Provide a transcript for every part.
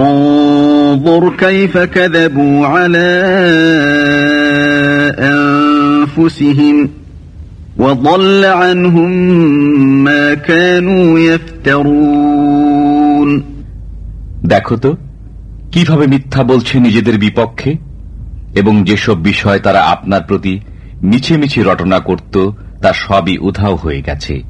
انظر كيف كذبوا على أنفسهم وضل عنهم ما كانوا يفترون দেখো তো কিভাবে মিথ্যা বলছে নিজেদের বিপক্ষে এবং যেসব বিষয় তারা আপনার প্রতি মিছে মিছে রটনা করত তা সবই উধাও হয়ে গেছে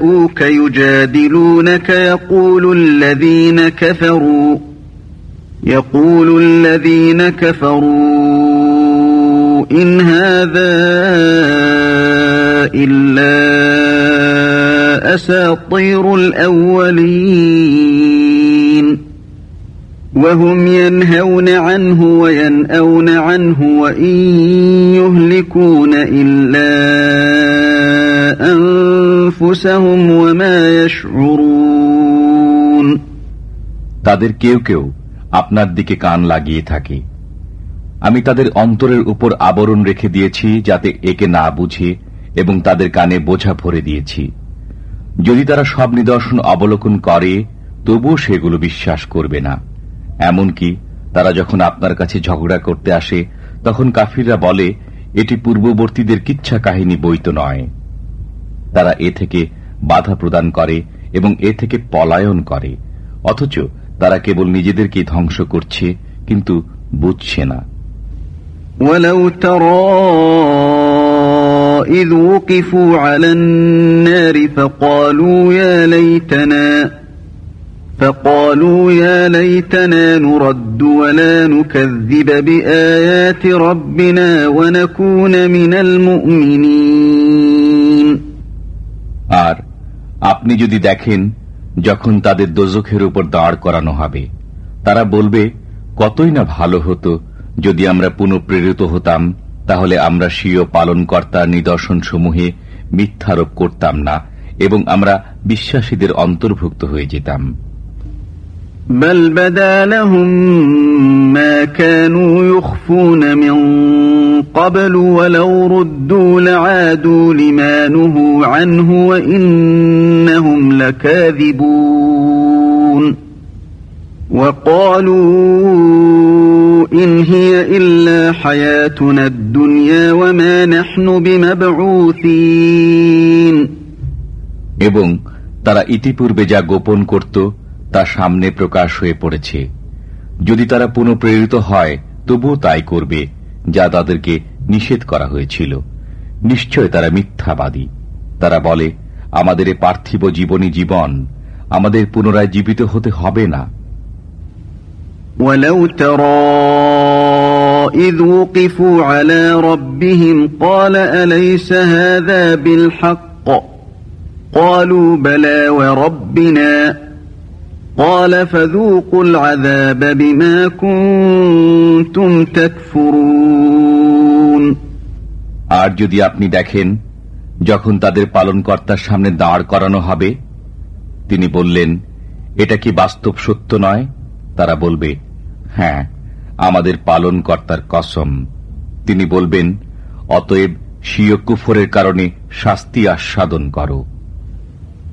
جاءوك يجادلونك يقول الذين كفروا يقول الذين كفروا إن هذا إلا أساطير الأولين. وهم ينهون عنه وينأون عنه وإن يهلكون إلا أنفسهم وما يشعرون তাদের কেউ কেউ আপনার দিকে কান লাগিয়ে থাকে আমি তাদের অন্তরের উপর আবরণ রেখে দিয়েছি যাতে একে না বুঝে এবং তাদের কানে বোঝা ভরে দিয়েছি যদি তারা সব নিদর্শন অবলোকন করে তবুও সেগুলো বিশ্বাস করবে না এমনকি তারা যখন আপনার কাছে ঝগড়া করতে আসে তখন কাফিররা বলে এটি পূর্ববর্তীদের কিচ্ছা কাহিনী বইত নয় তারা এ থেকে বাধা প্রদান করে এবং এ থেকে পলায়ন করে অথচ তারা কেবল নিজেদেরকে ধ্বংস করছে কিন্তু বুঝছে না ولو ترى إذ وقفوا على النار فقالوا يا ليتنا فقالوا يا ليتنا نرد ولا نكذب بآيات ربنا ونكون من المؤمنين আর আপনি যদি দেখেন যখন তাদের দোজখের উপর দাঁড় করানো হবে তারা বলবে কতই না ভালো হতো যদি আমরা পুনঃপ্রেরিত হতাম তাহলে আমরা স্বীয় পালনকর্তার নিদর্শন সমূহে মিথ্যারোপ করতাম না এবং আমরা বিশ্বাসীদের অন্তর্ভুক্ত হয়ে যেতাম بل بدا لهم ما كانوا يخفون من قبل ولو ردوا لعادوا لما نهوا عنه وإنهم لكاذبون وقالوا إن هي إلا حياتنا الدنيا وما نحن بمبعوثين এবং তারা ইতিপূর্বে যা গোপন করত তা সামনে প্রকাশ হয়ে পড়েছে যদি তারা পুনঃপ্রেরিত হয় তবুও তাই করবে যা তাদেরকে নিষেধ করা হয়েছিল নিশ্চয় তারা মিথ্যাবাদী তারা বলে আমাদের এ পার্থিব জীবনী জীবন আমাদের পুনরায় জীবিত হতে হবে না ولو ترى إذ وقفوا على ربهم قال أليس هذا بالحق قالوا بلى وربنا আর যদি আপনি দেখেন, যখন তাদের পালনকর্তার সামনে দাঁড় করানো হবে, তিনি বললেন, এটা কি বাস্তব সত্য নয়? তারা বলবে হ্যাঁ আমাদের পালনকর্তার কসম। তিনি বলবেন, অতএব স্বীয় কুফরের কারণে শাস্তি আস্বাদন করো।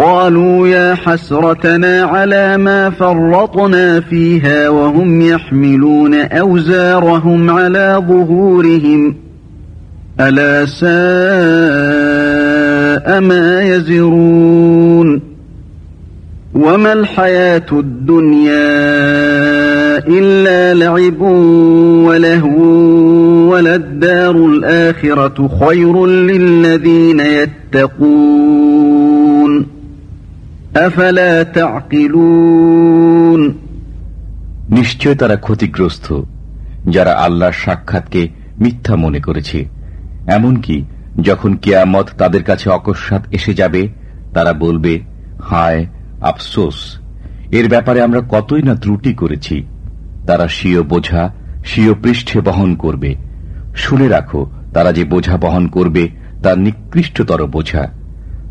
قالوا يا حسرتنا على ما فرطنا فيها وهم يحملون أوزارهم على ظهورهم. ألا ساء ما يزرون. وما الحياة الدنيا إلا لعب ولهو وللدار الآخرة خير للذين يتقون. নিশ্চয় তারা ক্ষতিগ্রস্ত, যারা আল্লাহর সাক্ষাৎকে মিথ্যা মনে করেছে। এমনকি যখন কেয়ামত তাদের কাছে অকস্মাৎ এসে যাবে, তারা বলবে, হায়, আফসোস, এর ব্যাপারে আমরা কতই না ত্রুটি করেছি। তারা স্বীয় বোঝা, স্বীয় পৃষ্ঠে বহন করবে। শুনে রাখো, তারা যে বোঝা বহন করবে, তার নিকৃষ্টতর বোঝা।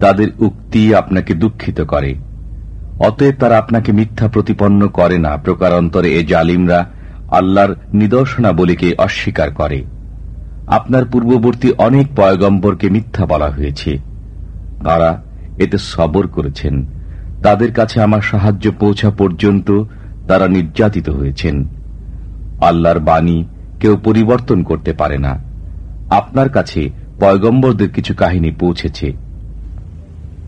তাদের উক্তি আপনাকে দুঃখিত করে। অতএব তারা আপনাকে মিথ্যা প্রতিপন্ন করে না, প্রকারান্তরে এ জালিমরা আল্লাহর নিদর্শনাবলীকে অস্বীকার করে। আপনার পূর্ববর্তী অনেক পয়গম্বরকে মিথ্যা বলা হয়েছে। তারা এতে সবর করেছেন। তাদের কাছে আমার সাহায্য পৌঁছা পর্যন্ত তারা নির্যাতিত হয়েছেন। আল্লাহর বাণী কেউ পরিবর্তন করতে পারে না। আপনার কাছে পয়গম্বরদের কিছু কাহিনী পৌঁছেছে।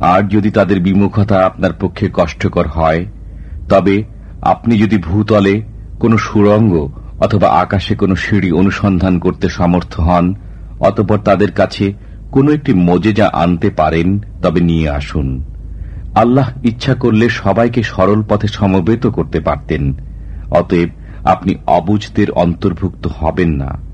আর যদি তাদের বিমুখতা আপনার পক্ষে কষ্টকর হয়, তবে আপনি যদি ভূতলে কোনো সুরঙ্গ অথবা আকাশে কোনো সিঁড়ি অনুসন্ধান করতে সমর্থ হন, অতপর তাদের কাছে কোনো একটি মজেজা আনতে পারেন, তবে নিয়ে আসুন। আল্লাহ ইচ্ছা করলে সবাইকে সরল পথে সমবেত করতে পারতেন, অতএব আপনি অবুজদের অন্তর্ভুক্ত হবেন না।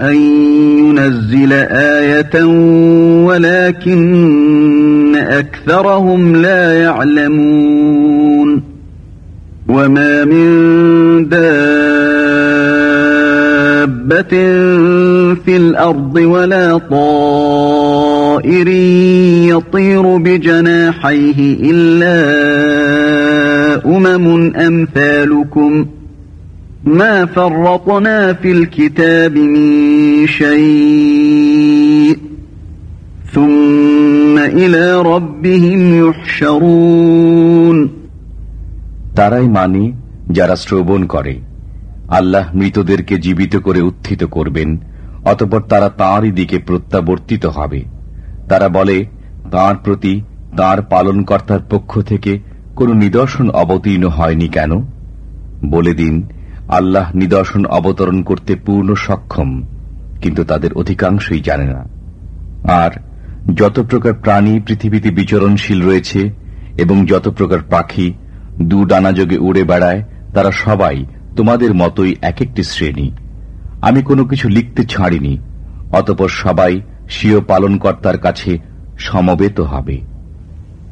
أن ينزل آية ولكن أكثرهم لا يعلمون وما من دابة في الأرض ولا طائر يطير بجناحيه إلا أمم أمثالكم ۖ ما فرطنا في الكتاب من شيء ثم إلى ربهم يحشرون তারাই মানে যারা শ্রবণ করে আল্লাহ মৃতদেরকে জীবিত করে উত্থিত করবেন অতপর তারা তাঁরই দিকে প্রত্যাবর্তিত হবে তারা বলে তাঁর প্রতি তাঁর পালনকর্তার পক্ষ থেকে কোনো নিদর্শন অবতীর্ণ হয়নি কেন বলে দিন আল্লাহ নিদর্শন অবতরণ করতে পূর্ণ সক্ষম, কিন্তু তাদের অধিকাংশই জানে না। আর যত প্রকার প্রাণী পৃথিবীতে বিচরণশীল রয়েছে এবং যত প্রকার পাখি দু ডানাযোগে উড়ে বেড়ায়, তারা সবাই তোমাদের মতোই এক একটি শ্রেণি। আমি কোনো কিছু লিখতে ছাড়িনি, অতপর সবাই স্বীয় পালনকর্তার কাছে সমবেত হবে।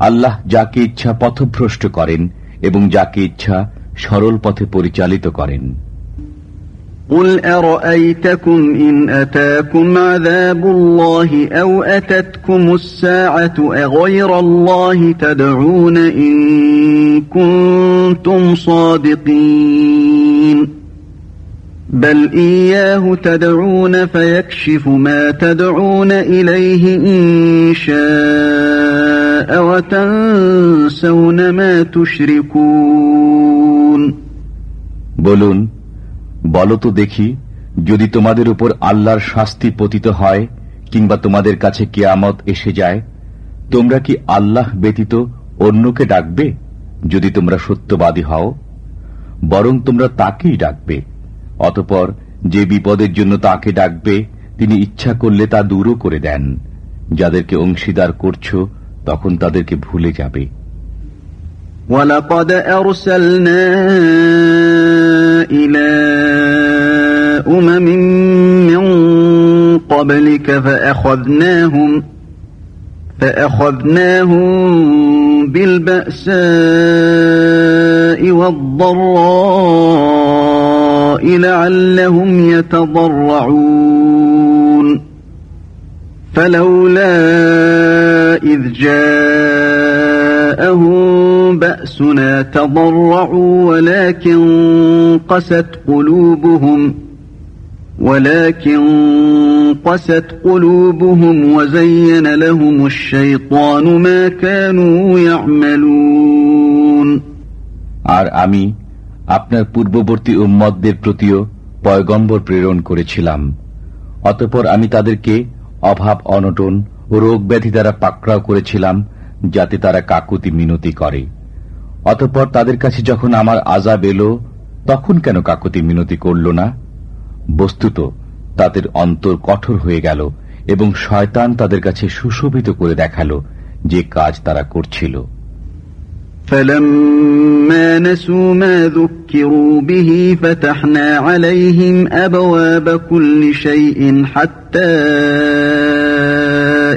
আল্লাহ যাকে ইচ্ছা পথভ্রষ্ট করেন এবং যাকে ইচ্ছা সরল পথে পরিচালিত করেন قل أرأيتكم إن أتاكم عذاب الله أو أتتكم الساعة أغير الله تدعون إن كنتم صادقين بل إياه تدعون فيكشف ما تدعون إليه إن شاء وتنسون ما تشركون বলুন, বলো তো দেখি, যদি তোমাদের উপর আল্লাহর শাস্তি পতিত হয়, কিংবা তোমাদের কাছে কেয়ামত এসে যায়, তোমরা কি আল্লাহ ব্যতীত অন্যকে ডাকবে, যদি তোমরা সত্যবাদী হও? বরং তোমরা তাকেই ডাকবে, অতপর যে বিপদের জন্য তাকে ডাকবে, তিনি ইচ্ছা করলে তা দূরও করে দেন। যাদেরকে অংশীদার করছ তখন তাদেরকে ভুলে যাবে ولقد أرسلنا إلى أمم من قبلك فأخذناهم فأخذناهم بالبأساء والضراء لعلهم يتضرعون فلولا إذ جاءهم بأسنا تضرعوا ولكن قست قلوبهم ولكن قست قلوبهم وزين لهم الشيطان ما كانوا يعملون আর আমি আপনার পূর্ববর্তী উম্মতদের প্রতিও পয়গম্বর প্রেরণ করেছিলাম অতঃপর আমি তাদেরকে অভাব অনটন ও রোগ ব্যাধি দ্বারা পাকড়াও করেছিলাম যাতে তারা কাকুতি মিনতি করে অতঃপর তাদের কাছে যখন আমার আজাব এলো তখন কেন কাকুতি মিনতি করল না বস্তুত তাদের অন্তর কঠোর হয়ে গেল এবং শয়তান তাদের কাছে সুশোভিত করে দেখালো যে কাজ তারা করছিল فلما نسوا ما ذكروا به فتحنا عليهم أبواب كل شيء حتى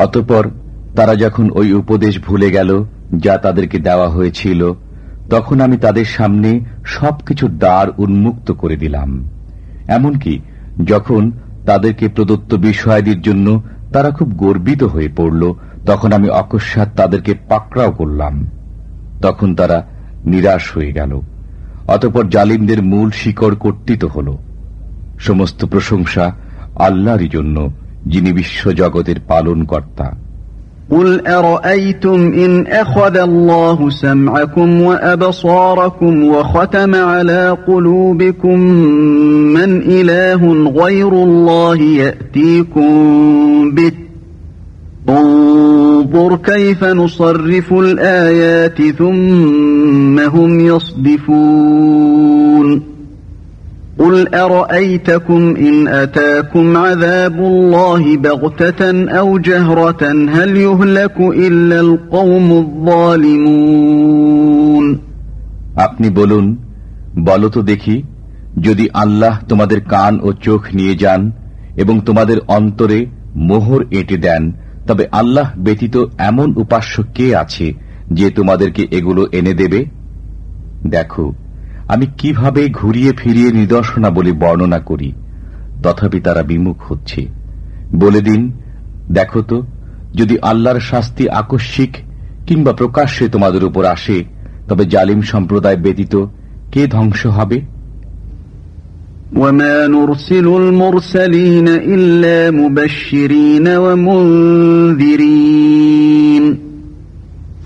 অতপর তারা যখন ওই উপদেশ ভুলে গেল যা তাদেরকে দেওয়া হয়েছিল, তখন আমি তাদের সামনে সবকিছুর দ্বার উন্মুক্ত করে দিলাম। এমনকি যখন তাদেরকে প্রদত্ত বিষয়াদির জন্য তারা খুব গর্বিত হয়ে পড়ল, তখন আমি অকস্মাৎ তাদেরকে পাকড়াও করলাম। তখন তারা নিরাশ হয়ে গেল। অতপর জালিমদের মূল শিকড় কর্তিত হল। সমস্ত প্রশংসা আল্লাহরই জন্য। যিনি বিশ্বজগতের পালন কর্তা قل أرأيتم إن أخذ الله سمعكم وأبصاركم وختم على قلوبكم من إله غير الله يأتيكم به انظر كيف نصرف الآيات ثم هم يصدفون قل أرأيتكم إن أتاكم عذاب الله بغتة أو جهرة هل يهلك إلا القوم الظالمون আপনি বলুন বলো তো দেখি যদি আল্লাহ তোমাদের কান ও চোখ নিয়ে যান এবং তোমাদের অন্তরে মোহর এঁটে দেন তবে আল্লাহ ব্যতীত এমন উপাস্য কে আছে যে তোমাদেরকে এগুলো এনে দেবে দেখো আমি কিভাবে ঘুরিয়ে ফিরিয়ে নিদর্শনাবলী বর্ণনা করি তথাপি তারা বিমুখ হচ্ছে বলে দিন দেখো তো যদি আল্লাহর শাস্তি আকস্মিক কিংবা প্রকাশ্যে তোমাদের উপর আসে তবে জালিম সম্প্রদায় ব্যতীত কে ধ্বংস হবে وما نرسل المرسلين إلا مبشرين ومنذرين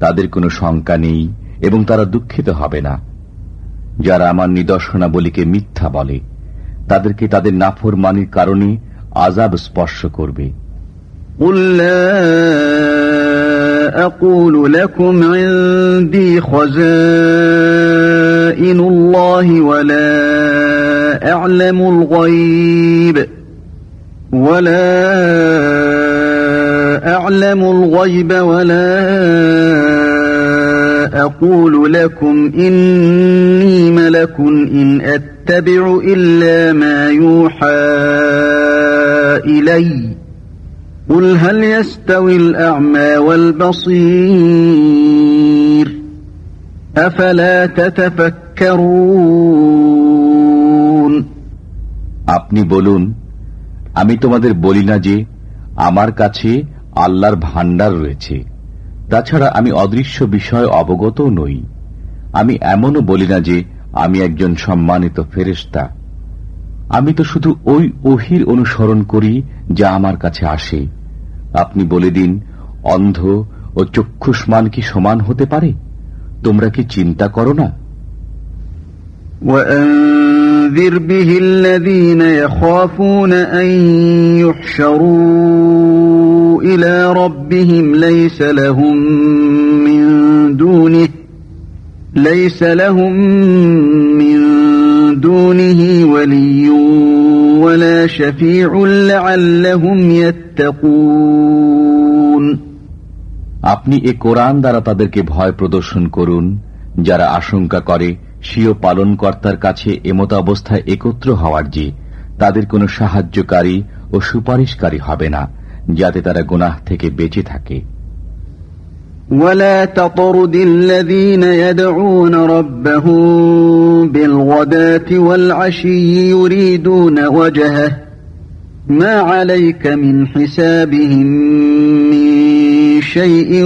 তাদের কোনো শঙ্কা নেই এবং তারা দুঃখিত হবে না যারা আমার নিদর্শনাবলীকে মিথ্যা বলে তাদেরকে তাদের নাফর মানির কারণে আজাব স্পর্শ করবে أقول لكم عندي خزائن الله ولا أعلم الغيب ولا أعلم الغيب ولا أقول لكم إني ملك إن أتبع أتبع إلا ما يوحى إلي قل هل يستوي الأعمى والبصير أفلا تتفكرون আপনি বলুন আমি তোমাদের বলি না যে আমার কাছে আল্লাহর ভান্ডার রয়েছে তাছাড়া আমি অদৃশ্য বিষয় অবগতও নই আমি এমনও বলি না যে আমি একজন সম্মানিত ফেরেস্তা আমি তো শুধু ওই ওহির অনুসরণ করি যা আমার কাছে আসে আপনি বলে দিন অন্ধ ও চক্ষুষ্মান কি সমান হতে পারে তোমরা কি চিন্তা করো না وأنذر به الذين يخافون أن يحشروا إلى ربهم ليس لهم من دونه ليس لهم من دونه ولي ولا شفيع لعلهم يتقون আপনি এ কোরআন দ্বারা তাদেরকে ভয় প্রদর্শন করুন যারা আশঙ্কা করে স্বীয় পালনকর্তার কাছে এমত অবস্থায় একত্র হওয়ার যে তাদের কোনো সাহায্যকারী ও সুপারিশকারী হবে না যাতে তারা গুনাহ থেকে বেঁচে থাকে ولا تطرد الذين يدعون ربهم بالغداة والعشي يريدون وجهه ما عليك من حسابهم من شيء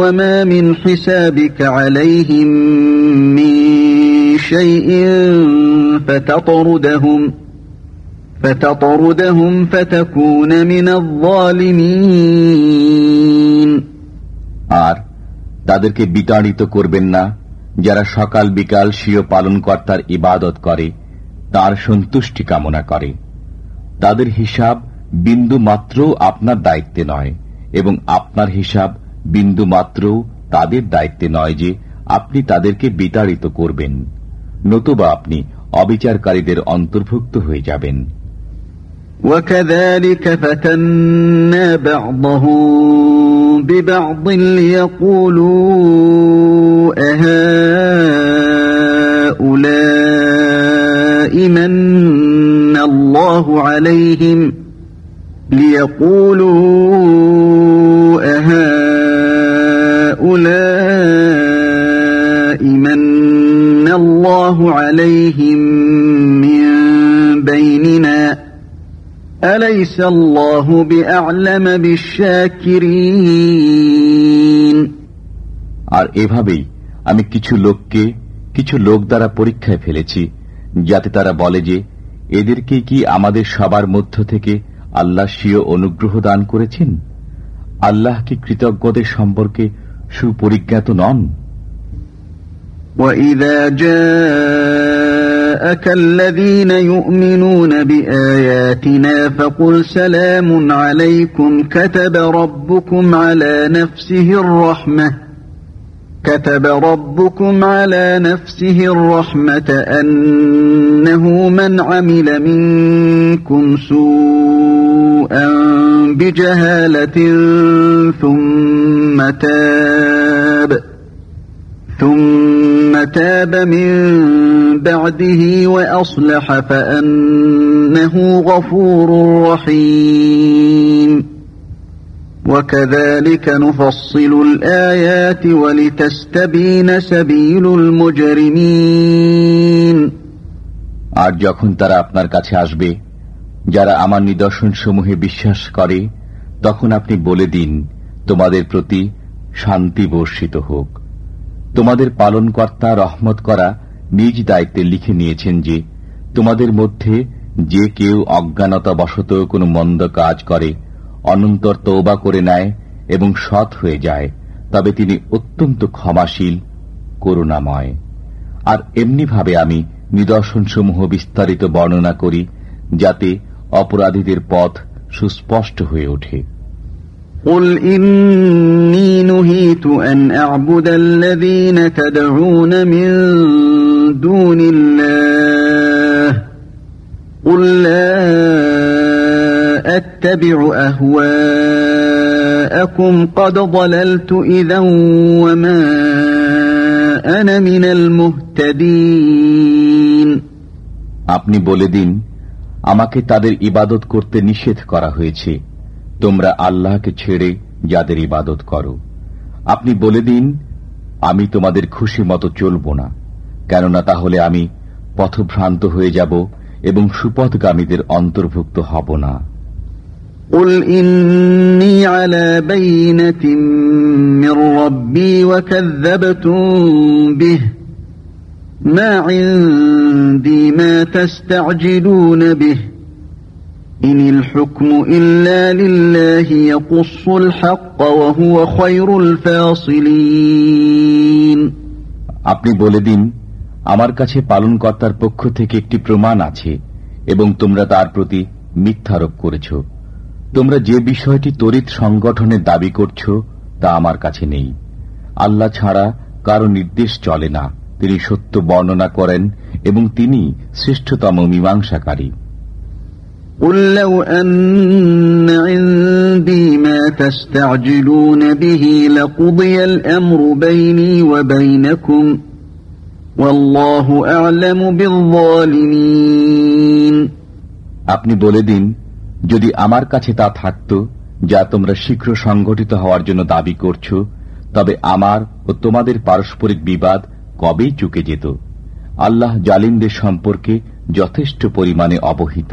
وما من حسابك عليهم من شيء فتطردهم فتطردهم فتكون من الظالمين আর তাদেরকে বিতাড়িত করবেন না যারা সকাল বিকাল স্বীয় পালনকর্তার ইবাদত করে তার সন্তুষ্টি কামনা করে তাদের হিসাব বিন্দু মাত্র আপনার দায়িত্বে নয় এবং আপনার হিসাব বিন্দু মাত্র তাদের দায়িত্বে নয় যে আপনি তাদেরকে বিতাড়িত করবেন নতুবা আপনি অবিচারকারীদের অন্তর্ভুক্ত হয়ে যাবেন وكذلك فتنا بعضهم ببعض ليقولوا أهؤلاء من الله عليهم ليقولوا أهؤلاء من الله عليهم আর এভাবেই আমি কিছু লোককে কিছু লোক দ্বারা পরীক্ষায় ফেলেছি যাতে তারা বলে যে এদেরকে কি আমাদের সবার মধ্য থেকে আল্লাহ স্বীয় অনুগ্রহ দান করেছেন আল্লাহ কি কৃতজ্ঞদের সম্পর্কে সুপরিজ্ঞাত নন وَإِذَا جَاءَكَ الَّذِينَ يُؤْمِنُونَ بِآيَاتِنَا فَقُلْ سَلَامٌ عَلَيْكُمْ. كَتَبَ رَبُّكُمْ عَلَى نَفْسِهِ الرَّحْمَةَ. كتب ربكم على نفسه الرحمة أنه من عمل منكم سوءا بجهالة ثم تاب. ثم تاب من بعده وأصلح فأنه غفور رحيم وكذلك نفصل الآيات ولتستبين سبيل المجرمين আর যখন তারা আপনার কাছে আসবে যারা আমার নিদর্শন সমূহে বিশ্বাস করে তখন আপনি বলে দিন তোমাদের প্রতি শান্তি বর্ষিত হোক তোমাদের পালনকর্তা রহমত করা নিজ দায়িত্বে লিখে নিয়েছেন যে, তোমাদের মধ্যে যে কেউ অজ্ঞানতা বশত কোনো মন্দ কাজ করে, অনন্তর তৌবা করে নেয় এবং সৎ হয়ে যায়, তবে তিনি অত্যন্ত ক্ষমাশীল, করুণাময়। আর এমনিভাবে আমি নিদর্শনসমূহ বিস্তারিত বর্ণনা করি, যাতে অপরাধীদের পথ সুস্পষ্ট হয়ে ওঠে। قل إني نهيت أن أعبد الذين تدعون من دون الله قل لا أتبع أهواءكم قد ضللت إذا وما أنا من المهتدين আপনি বলে দিন আমাকে তাদের ইবাদত করতে নিষেধ করা হয়েছে তোমরা আল্লাহকে ছেড়ে যাদের ইবাদত করো আপনি বলে দিন আমি তোমাদের খুশি মতো চলব না কেননা তাহলে আমি পথভ্রান্ত হয়ে যাব এবং সুপথগামীদের অন্তর্ভুক্ত হব না قل إني على بينة من ربي وكذبتم به ما عندي ما تستعجلون به আপনি বলে দিন, আমার কাছে পালনকর্তার পক্ষ থেকে একটি প্রমাণ আছে এবং তোমরা তার প্রতি মিথ্যারোপ করেছ। তোমরা যে বিষয়টি তরিত সংগঠনে দাবি করছ, তা আমার কাছে নেই। আল্লাহ ছাড়া কারও নির্দেশ চলে না। তিনি সত্য বর্ণনা করেন এবং তিনি শ্রেষ্ঠতম মীমাংসাকারী। قل لو أن عندي ما تستعجلون به لقضي الأمر بيني وبينكم والله أعلم بالظالمين আপনি বলে দিন যদি আমার কাছে তা থাকত যা তোমরা শীঘ্র সংগঠিত হওয়ার জন্য দাবি করছ তবে আমার ও তোমাদের পারস্পরিক বিবাদ কবেই চুকে যেত আল্লাহ জালিমদের সম্পর্কে যথেষ্ট পরিমাণে অবহিত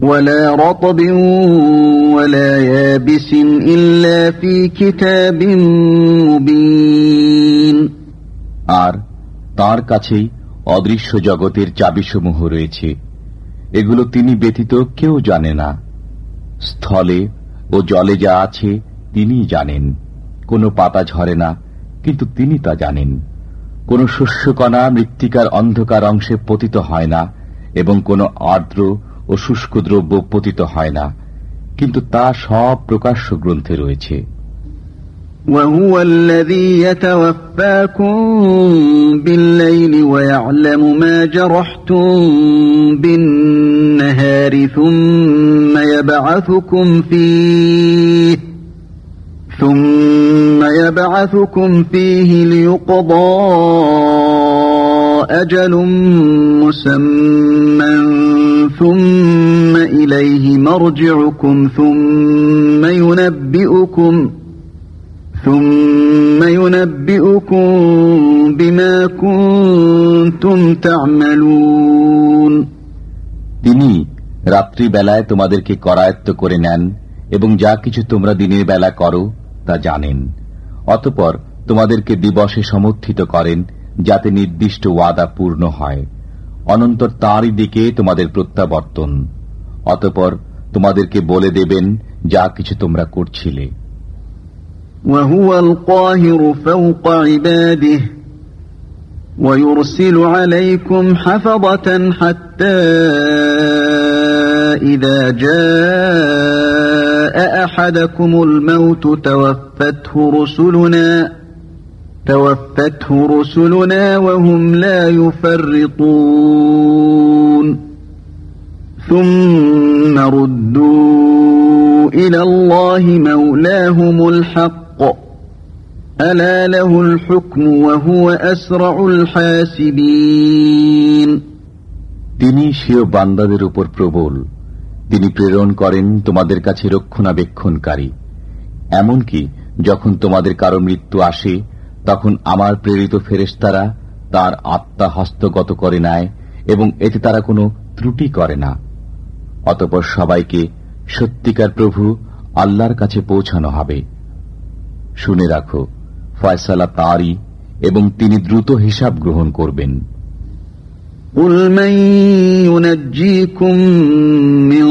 ولا رطب ولا يابس إلا في كتاب مبين আর তার কাছেই অদৃশ্য জগতের চাবিসমূহ রয়েছে এগুলো তিনি ব্যতীত কেউ জানে না স্থলে ও জলে যা আছে তিনিই জানেন কোনো পাতা ঝরে না কিন্তু তিনি তা জানেন কোন শস্যকণা মৃত্তিকার অন্ধকার অংশে পতিত হয় না এবং কোনো আর্দ্র ও শুষ্ক দ্রব্য পতিত হয় না কিন্তু তা সব প্রকাশ্য গ্রন্থে রয়েছে وهو الذي يتوفاكم بالليل ويعلم ما جرحتم بالنهار ثم يبعثكم فيه ثم يبعثكم فيه ليقضى أجل مسمى ثم إليه مرجعكم ثم ينبئكم ثم ينبئكم بما كنتم تعملون তিনি রাত্রিবেলায় তোমাদেরকে করায়ত্ত করে নেন এবং যা কিছু তোমরা দিনের বেলা করো তা জানেন অতপর তোমাদেরকে দিবসে সমর্থিত করেন যাতে নির্দিষ্ট ওয়াদা পূর্ণ হয় অনন্তর তাঁরই দিকে তোমাদের প্রত্যাবর্তন অতপর তোমাদেরকে বলে দেবেন যা কিছু তোমরা করছিলে وهو القاهر فوق عباده ويرسل عليكم حفظة حتى إذا جاء أحدكم الموت توفته رسلنا توفته رسلنا وهم لا يفرطون ثم ردوا إلى الله مولاهم الحق ألا له الحكم وهو أسرع الحاسبين তিনি সেও বান্দাদের উপর প্রবল তিনি প্রেরণ করেন তোমাদের কাছে রক্ষণাবেক্ষণকারী এমনকি যখন তোমাদের কারো মৃত্যু আসে তখন আমার প্রেরিত ফেরেস্তারা তার আত্মা হস্তগত করে নেয় এবং এতে তারা কোনো ত্রুটি করে না অতপর সবাইকে সত্যিকার প্রভু আল্লাহর কাছে পৌঁছানো হবে শুনে রাখো ফয়সালা তাঁরই এবং তিনি দ্রুত হিসাব গ্রহণ করবেন قل من ينجيكم من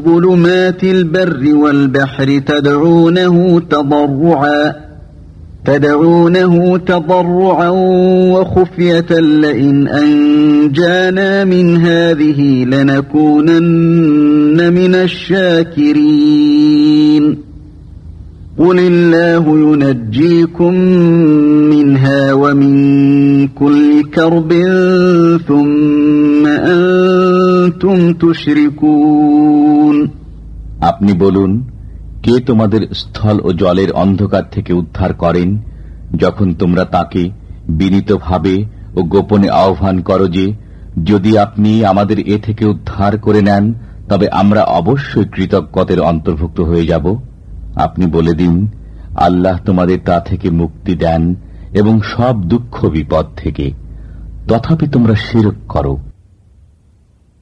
ظلمات البر والبحر تدعونه تضرعا تدعونه تضرعا وخفية لئن أنجانا من هذه لنكونن من الشاكرين قل الله ينجيكم منها ومن كل كرب ثم أنتم تشركون আপনি বলুন কে তোমাদের স্থল ও জলের অন্ধকার থেকে উদ্ধার করেন, যখন তোমরা তাকে বিনীতভাবে ও গোপনে আহ্বান করো যে, যদি আপনি আমাদের এ থেকে উদ্ধার করে নেন, তবে আমরা অবশ্যই কৃতজ্ঞতের অন্তর্ভুক্ত হয়ে যাব। আপনি বলে দিন, আল্লাহ তোমাদের তা থেকে মুক্তি দেন এবং সব দুঃখ বিপদ থেকে। তথাপি তোমরা শিরক করো।